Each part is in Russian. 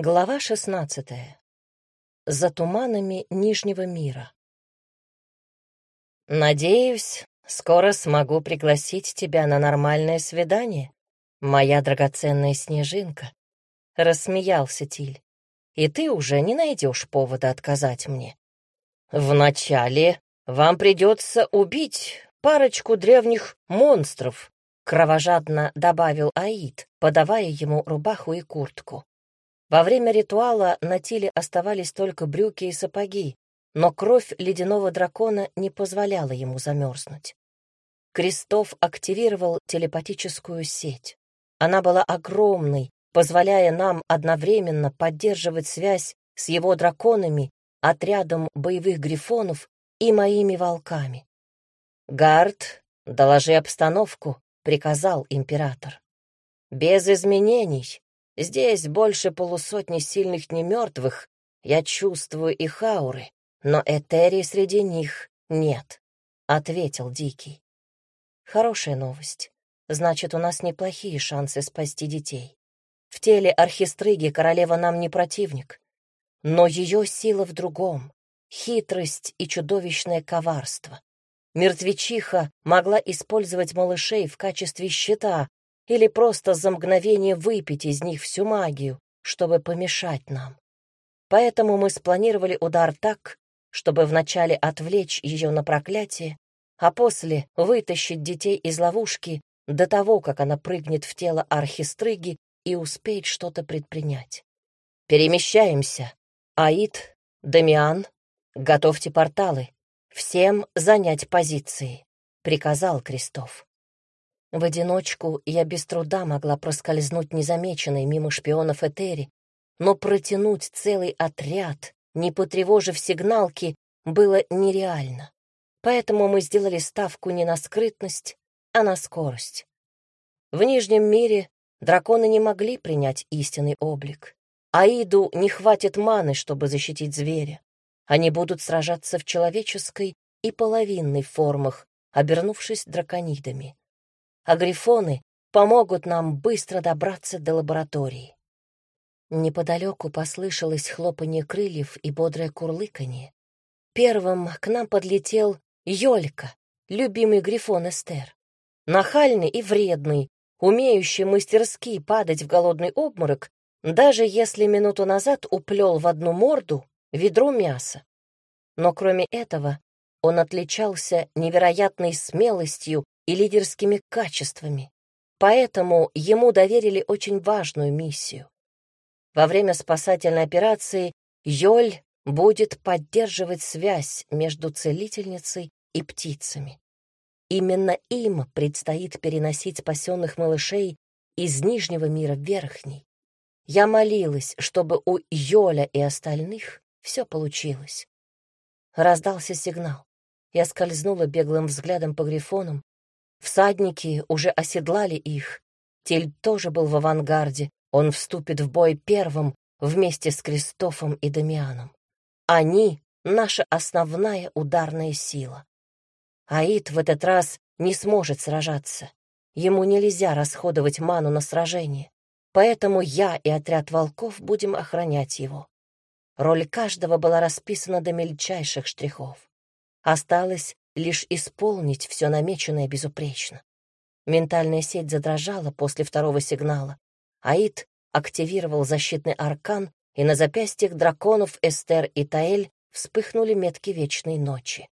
Глава шестнадцатая. За туманами Нижнего мира. «Надеюсь, скоро смогу пригласить тебя на нормальное свидание, моя драгоценная снежинка», — рассмеялся Тиль. «И ты уже не найдешь повода отказать мне. Вначале вам придется убить парочку древних монстров», — кровожадно добавил Аид, подавая ему рубаху и куртку. Во время ритуала на Тиле оставались только брюки и сапоги, но кровь ледяного дракона не позволяла ему замерзнуть. Крестов активировал телепатическую сеть. Она была огромной, позволяя нам одновременно поддерживать связь с его драконами, отрядом боевых грифонов и моими волками. «Гард, доложи обстановку», — приказал император. «Без изменений. Здесь больше полусотни сильных немертвых, я чувствую их ауры, но Этерии среди них нет», — ответил Дикий. «Хорошая новость. Значит, у нас неплохие шансы спасти детей. В теле архистрыги королева нам не противник, но ее сила в другом — хитрость и чудовищное коварство. Мертвечиха могла использовать малышей в качестве щита или просто за мгновение выпить из них всю магию, чтобы помешать нам. Поэтому мы спланировали удар так, чтобы вначале отвлечь ее на проклятие, а после вытащить детей из ловушки до того, как она прыгнет в тело архистрыги и успеет что-то предпринять. Перемещаемся. Аид, Дамиан, готовьте порталы. Всем занять позиции, — приказал Крестов. В одиночку я без труда могла проскользнуть незамеченной мимо шпионов Этери, но протянуть целый отряд, не потревожив сигналки, было нереально. Поэтому мы сделали ставку не на скрытность, а на скорость. В Нижнем мире драконы не могли принять истинный облик. Аиду не хватит маны, чтобы защитить зверя. Они будут сражаться в человеческой и половинной формах, обернувшись драконидами а грифоны помогут нам быстро добраться до лаборатории. Неподалеку послышалось хлопанье крыльев и бодрое курлыканье. Первым к нам подлетел Йолька, любимый грифон Эстер. Нахальный и вредный, умеющий мастерски падать в голодный обморок, даже если минуту назад уплел в одну морду ведро мяса. Но кроме этого, он отличался невероятной смелостью и лидерскими качествами, поэтому ему доверили очень важную миссию. Во время спасательной операции Йоль будет поддерживать связь между целительницей и птицами. Именно им предстоит переносить спасенных малышей из Нижнего мира в Верхний. Я молилась, чтобы у Йоля и остальных все получилось. Раздался сигнал. Я скользнула беглым взглядом по грифонам, Всадники уже оседлали их. Тель тоже был в авангарде. Он вступит в бой первым вместе с Кристофом и Дамианом. Они — наша основная ударная сила. Аид в этот раз не сможет сражаться. Ему нельзя расходовать ману на сражение. Поэтому я и отряд волков будем охранять его. Роль каждого была расписана до мельчайших штрихов. Осталось лишь исполнить все намеченное безупречно. Ментальная сеть задрожала после второго сигнала. Аид активировал защитный аркан, и на запястьях драконов Эстер и Таэль вспыхнули метки вечной ночи.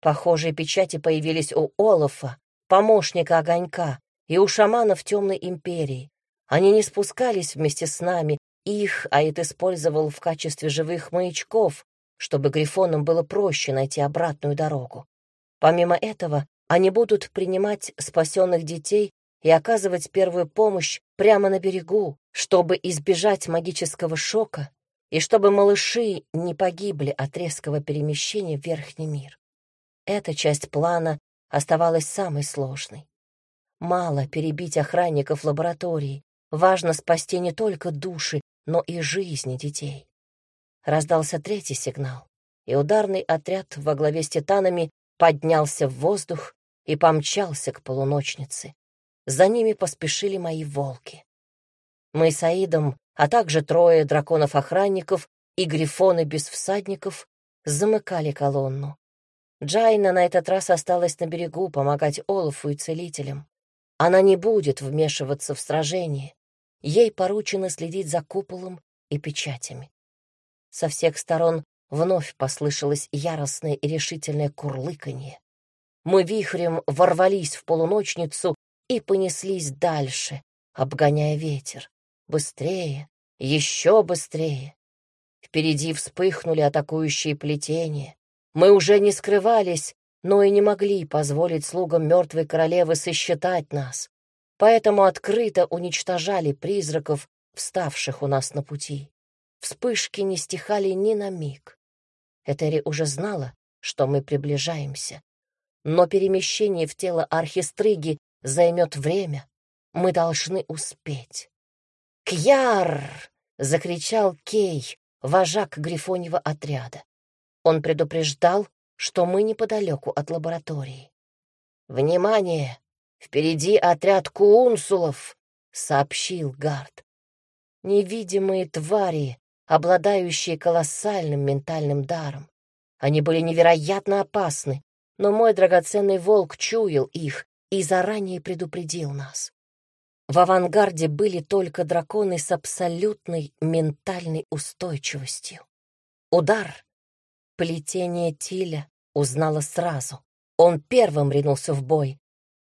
Похожие печати появились у Олафа, помощника огонька, и у шаманов Темной Империи. Они не спускались вместе с нами, их Аид использовал в качестве живых маячков, чтобы грифонам было проще найти обратную дорогу. Помимо этого, они будут принимать спасенных детей и оказывать первую помощь прямо на берегу, чтобы избежать магического шока и чтобы малыши не погибли от резкого перемещения в верхний мир. Эта часть плана оставалась самой сложной. Мало перебить охранников лаборатории, важно спасти не только души, но и жизни детей. Раздался третий сигнал, и ударный отряд во главе с титанами поднялся в воздух и помчался к полуночнице. За ними поспешили мои волки. Мы с Аидом а также трое драконов-охранников и грифоны без всадников замыкали колонну. Джайна на этот раз осталась на берегу помогать Олафу и целителям. Она не будет вмешиваться в сражение. Ей поручено следить за куполом и печатями. Со всех сторон вновь послышалось яростное и решительное курлыканье. Мы вихрем ворвались в полуночницу и понеслись дальше, обгоняя ветер. Быстрее, еще быстрее. Впереди вспыхнули атакующие плетения. Мы уже не скрывались, но и не могли позволить слугам мертвой королевы сосчитать нас, поэтому открыто уничтожали призраков, вставших у нас на пути. Вспышки не стихали ни на миг. Этери уже знала, что мы приближаемся. Но перемещение в тело архистрыги займет время. Мы должны успеть. «Кьяр!» — закричал Кей, вожак Грифоньего отряда. Он предупреждал, что мы неподалеку от лаборатории. «Внимание! Впереди отряд куунсулов!» — сообщил Гард. Невидимые твари, обладающие колоссальным ментальным даром. Они были невероятно опасны, но мой драгоценный волк чуял их и заранее предупредил нас. В авангарде были только драконы с абсолютной ментальной устойчивостью. Удар. Плетение Тиля узнала сразу. Он первым ринулся в бой,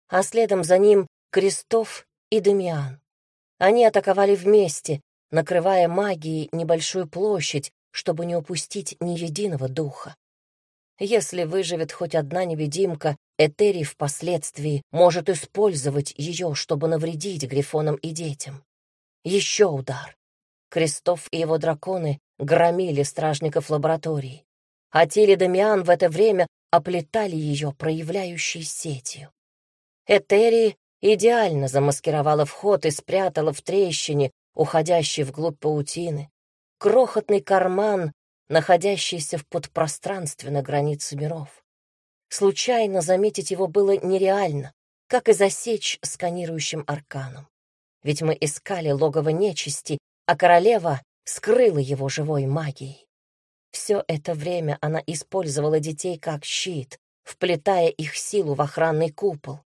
а следом за ним Крестов и Демиан. Они атаковали вместе, накрывая магией небольшую площадь, чтобы не упустить ни единого духа. Если выживет хоть одна невидимка, Этери впоследствии может использовать ее, чтобы навредить Грифонам и детям. Еще удар. Крестов и его драконы громили стражников лаборатории, а Тиль Дамиан в это время оплетали ее проявляющей сетью. Этери идеально замаскировала вход и спрятала в трещине, уходящей вглубь паутины, крохотный карман, находящийся в подпространстве на границе миров. Случайно заметить его было нереально, как и засечь сканирующим арканом. Ведь мы искали логово нечисти, а королева скрыла его живой магией. Все это время она использовала детей как щит, вплетая их силу в охранный купол.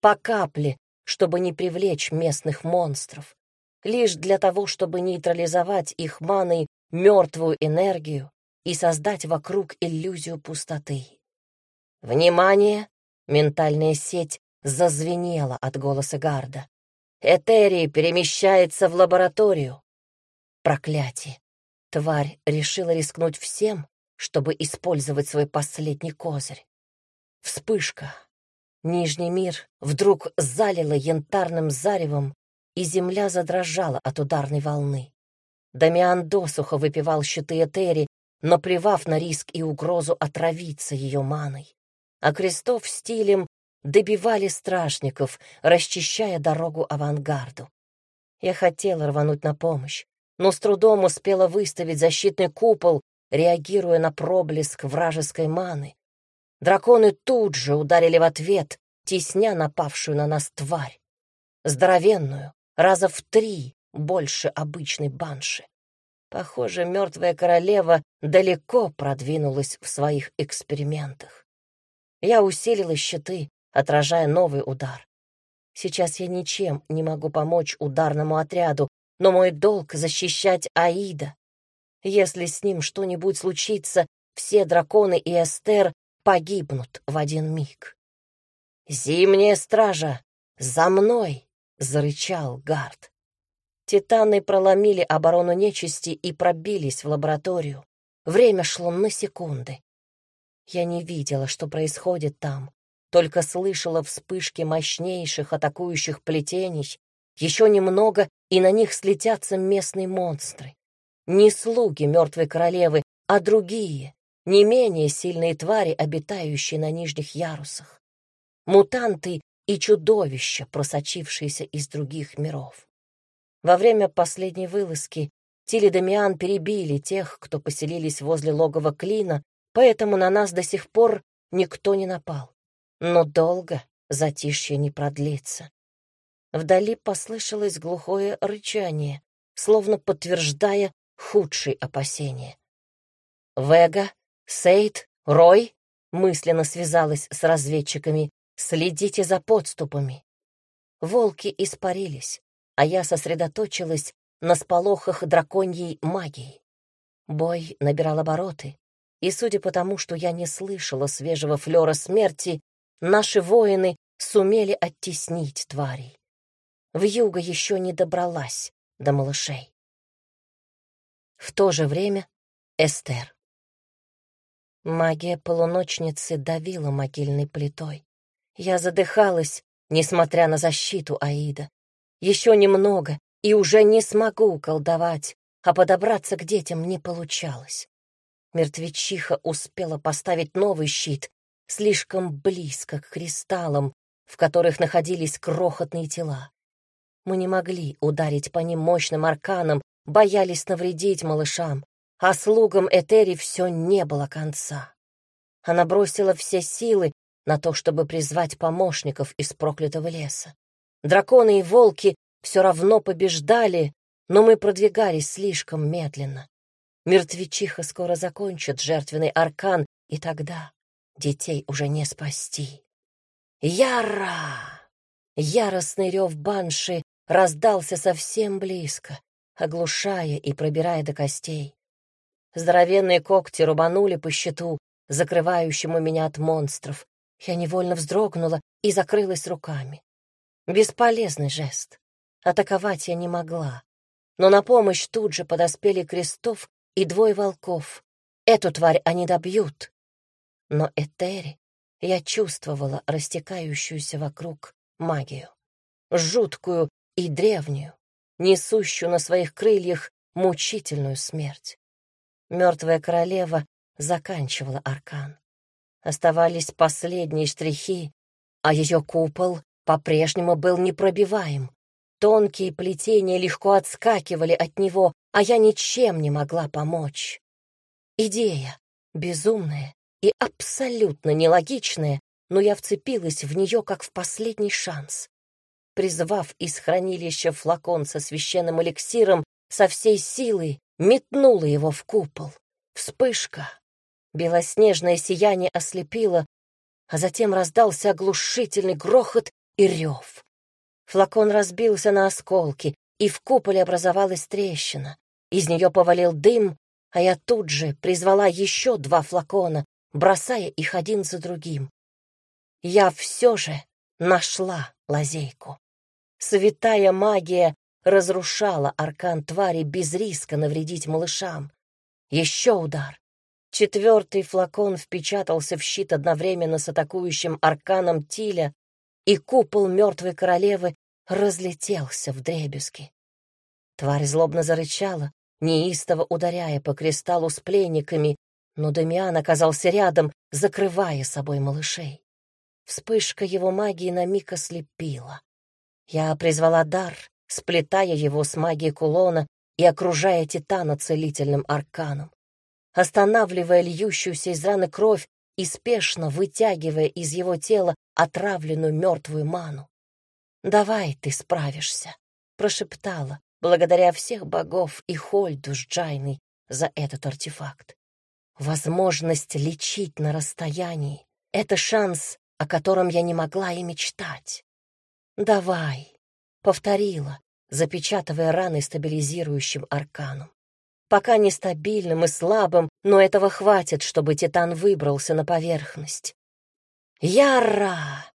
По капле, чтобы не привлечь местных монстров. Лишь для того, чтобы нейтрализовать их маной мертвую энергию и создать вокруг иллюзию пустоты. «Внимание!» — ментальная сеть зазвенела от голоса Гарда. «Этерий перемещается в лабораторию!» Проклятие! Тварь решила рискнуть всем, чтобы использовать свой последний козырь. Вспышка. Нижний мир вдруг залило янтарным заревом, и земля задрожала от ударной волны. Дамиан досуха выпивал щиты Этери, наплевав на риск и угрозу отравиться ее маной а крестов стилем добивали стражников, расчищая дорогу авангарду. Я хотела рвануть на помощь, но с трудом успела выставить защитный купол, реагируя на проблеск вражеской маны. Драконы тут же ударили в ответ, тесня напавшую на нас тварь. Здоровенную, раза в три больше обычной банши. Похоже, мертвая королева далеко продвинулась в своих экспериментах. Я усилила щиты, отражая новый удар. Сейчас я ничем не могу помочь ударному отряду, но мой долг — защищать Аида. Если с ним что-нибудь случится, все драконы и Эстер погибнут в один миг. «Зимняя стража! За мной!» — зарычал Гард. Титаны проломили оборону нечисти и пробились в лабораторию. Время шло на секунды. Я не видела, что происходит там, только слышала вспышки мощнейших атакующих плетений. Еще немного, и на них слетятся местные монстры. Не слуги мертвой королевы, а другие, не менее сильные твари, обитающие на нижних ярусах. Мутанты и чудовища, просочившиеся из других миров. Во время последней вылазки Тиль Дамиан перебили тех, кто поселились возле логова Клина, поэтому на нас до сих пор никто не напал. Но долго затишье не продлится. Вдали послышалось глухое рычание. словно подтверждая худшие опасения. «Вега, Сейд, Рой», — мысленно связалась с разведчиками, — «следите за подступами». Волки испарились, а я сосредоточилась на сполохах драконьей магии. Бой набирал обороты, и, судя по тому, что я не слышала свежего флера смерти, наши воины сумели оттеснить тварей. Вьюга еще не добралась до малышей. В то же время Эстер. Магия полуночницы давила могильной плитой. Я задыхалась, несмотря на защиту Аида. Еще немного, и уже не смогу колдовать, а подобраться к детям не получалось. Мертвечиха успела поставить новый щит, слишком близко к кристаллам, в которых находились крохотные тела. Мы не могли ударить по ним мощным арканом, боялись навредить малышам, а слугам Этери все не было конца. Она бросила все силы на то, чтобы призвать помощников из проклятого леса. Драконы и волки все равно побеждали, но мы продвигались слишком медленно. Мертвечиха скоро закончит жертвенный аркан, и тогда детей уже не спасти. Яра! Яростный рев банши раздался совсем близко, оглушая и пробирая до костей. Здоровенные когти рубанули по щиту, закрывающему меня от монстров. Я невольно вздрогнула и закрылась руками. Бесполезный жест. Атаковать я не могла. Но на помощь тут же подоспели крестов и двое волков. Эту тварь они добьют. Но Этери я чувствовала растекающуюся вокруг магию. Жуткую и древнюю, несущую на своих крыльях мучительную смерть. Мертвая королева заканчивала аркан. Оставались последние штрихи, а ее купол по-прежнему был непробиваем. Тонкие плетения легко отскакивали от него, а я ничем не могла помочь. Идея, безумная и абсолютно нелогичная, но я вцепилась в нее как в последний шанс. Призвав из хранилища флакон со священным эликсиром, со всей силой метнула его в купол. Вспышка. Белоснежное сияние ослепило, а затем раздался оглушительный грохот и рев. Флакон разбился на осколки, и в куполе образовалась трещина. Из нее повалил дым, а я тут же призвала еще два флакона, бросая их один за другим. Я все же нашла лазейку. Святая магия разрушала аркан твари без риска навредить малышам. Еще удар. Четвертый флакон впечатался в щит одновременно с атакующим арканом Тиля, и купол мертвой королевы разлетелся в дребезги. Тварь злобно зарычала, неистово ударяя по кристаллу с пленниками, но Дамиан оказался рядом, закрывая собой малышей. Вспышка его магии на миг ослепила. Я призвала дар, сплетая его с магией кулона и окружая Титана целительным арканом. Останавливая льющуюся из раны кровь и спешно вытягивая из его тела отравленную мертвую ману. «Давай ты справишься», — прошептала, благодаря всех богов и Хольду с Джайной за этот артефакт. Возможность лечить на расстоянии — это шанс, о котором я не могла и мечтать. «Давай», — повторила, запечатывая раны стабилизирующим арканом. Пока нестабильным и слабым, но этого хватит, чтобы Титан выбрался на поверхность. «Яра!»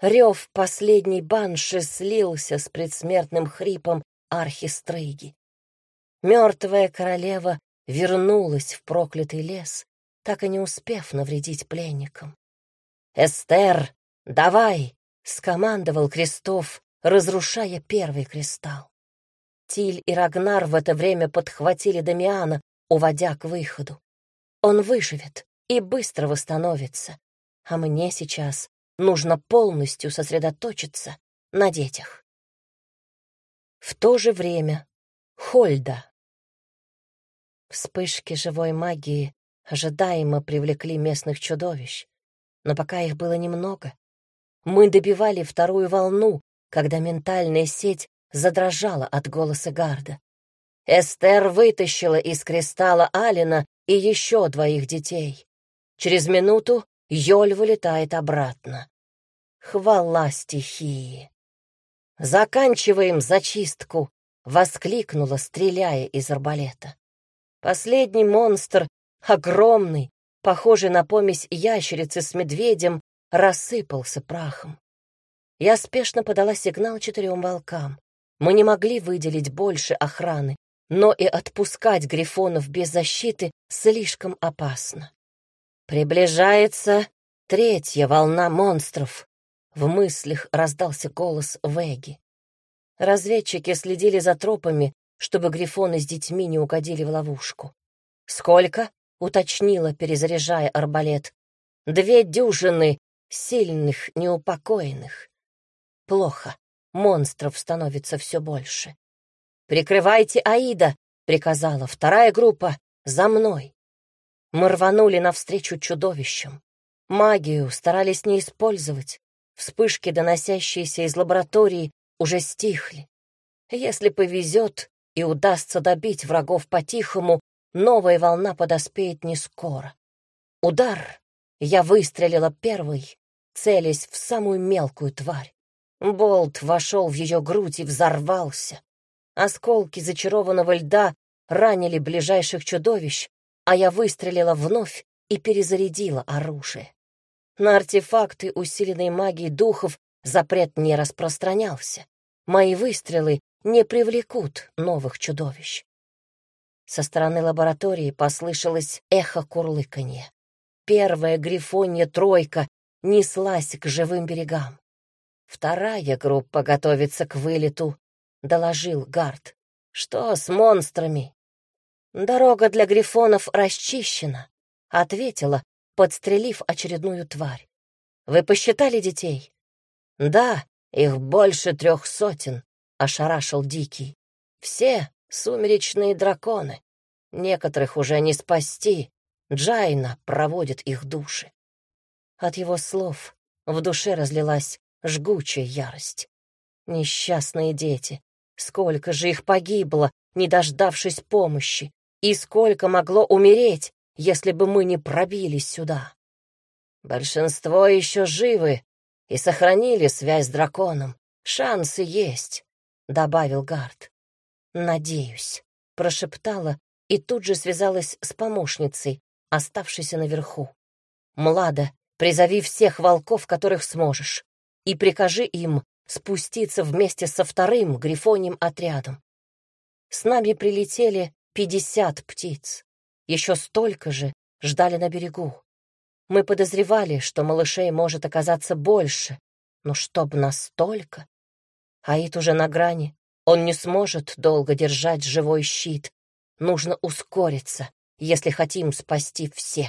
Рев последней банши слился с предсмертным хрипом архистрыги. Мертвая королева вернулась в проклятый лес, так и не успев навредить пленникам. «Эстер, давай!» — скомандовал Крестов, разрушая первый кристалл. Тиль и Рагнар в это время подхватили Дамиана, уводя к выходу. Он выживет и быстро восстановится, а мне сейчас нужно полностью сосредоточиться на детях. В то же время Хольда. Вспышки живой магии ожидаемо привлекли местных чудовищ, но пока их было немного. Мы добивали вторую волну, когда ментальная сеть задрожала от голоса Гарда. Эстер вытащила из кристалла Алина и еще двоих детей. Через минуту Йоль вылетает обратно. Хвала стихии. «Заканчиваем зачистку!» — воскликнула, стреляя из арбалета. Последний монстр, огромный, похожий на помесь ящерицы с медведем, рассыпался прахом. Я спешно подала сигнал четырем волкам. Мы не могли выделить больше охраны, но и отпускать грифонов без защиты слишком опасно. Приближается третья волна монстров. В мыслях раздался голос Веги. Разведчики следили за тропами, чтобы грифоны с детьми не угодили в ловушку. «Сколько?» — уточнила, перезаряжая арбалет. «Две дюжины сильных, неупокоенных. Плохо. Монстров становится все больше. «Прикрывайте Аида!» — приказала вторая группа. «За мной!» Мы рванули навстречу чудовищам. Магию старались не использовать. Вспышки, доносящиеся из лаборатории, уже стихли. Если повезет и удастся добить врагов по-тихому, новая волна подоспеет не скоро. Удар! Я выстрелила первой, целясь в самую мелкую тварь. Болт вошел в ее грудь и взорвался. Осколки зачарованного льда ранили ближайших чудовищ, а я выстрелила вновь и перезарядила оружие. На артефакты, усиленные магией духов, запрет не распространялся. Мои выстрелы не привлекут новых чудовищ. Со стороны лаборатории послышалось эхо курлыканье. Первая грифонья тройка неслась к живым берегам. Вторая группа готовится к вылету, — доложил Гард. «Что с монстрами?» «Дорога для грифонов расчищена», — ответила, подстрелив очередную тварь. «Вы посчитали детей?» «Да, их больше трех сотен», — ошарашил Дикий. «Все сумеречные драконы. Некоторых уже не спасти. Джайна проводит их души». От его слов в душе разлилась жгучая ярость. Несчастные дети, Сколько же их погибло, не дождавшись помощи, и сколько могло умереть, если бы мы не пробились сюда. Большинство еще живы и сохранили связь с драконом. Шансы есть, — добавил Гард. «Надеюсь», — прошептала и тут же связалась с помощницей, оставшейся наверху. «Млада, призови всех волков, которых сможешь, и прикажи им спуститься вместе со вторым грифоньим отрядом. С нами прилетели пятьдесят птиц. Еще столько же ждали на берегу. Мы подозревали, что малышей может оказаться больше, но чтоб настолько... Аид уже на грани. Он не сможет долго держать живой щит. Нужно ускориться, если хотим спасти всех.